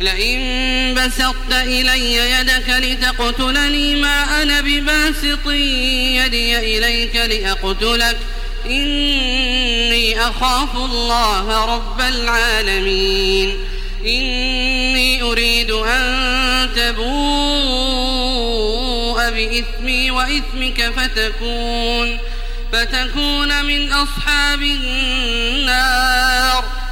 لئن بسطت إلي يدك لتقتلني ما أنا بباسط يدي إليك لأقتلك. إني أخاف الله رب العالمين. إني أريد أن تبوء بإثمي وإثمك فتكون فتكون من أصحاب النار.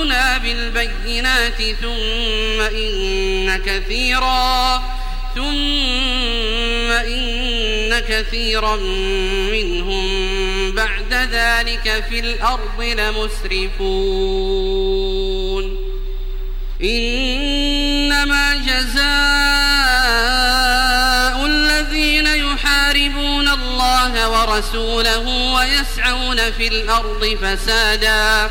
رسلنا بالبينات ثم إن كثيرا ثم إن كثيرا منهم بعد ذلك في الأرض لمسرفون إنما جزاء الذين يحاربون الله ورسوله ويسعون في الأرض فسادا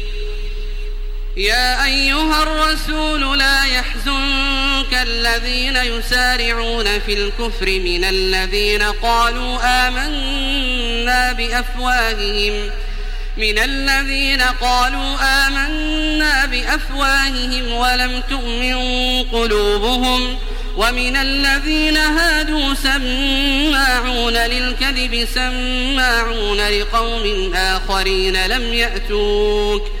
يا أيها الرسول لا يحزنك كالذين يسارعون في الكفر من الذين قالوا آمنا بأفواههم. من الذين قالوا آمنا بأفواههم ولم تؤمن قلوبهم. ومن الذين هادوا سماعون للكذب سماعون لقوم آخرين لم يأتوك.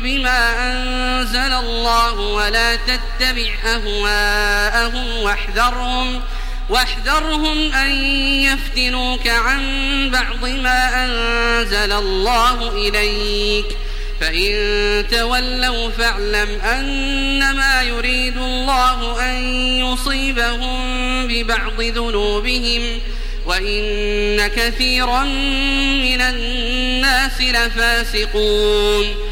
بما أنزل الله ولا تتبع أهواءهم واحذرهم واحذرهم أن يفتنوك عن بعض ما أنزل الله إليك. فإن تولوا فاعلم أنما يريد الله أن يصيبهم ببعض ذنوبهم وإن كثيرا من الناس لفاسقون.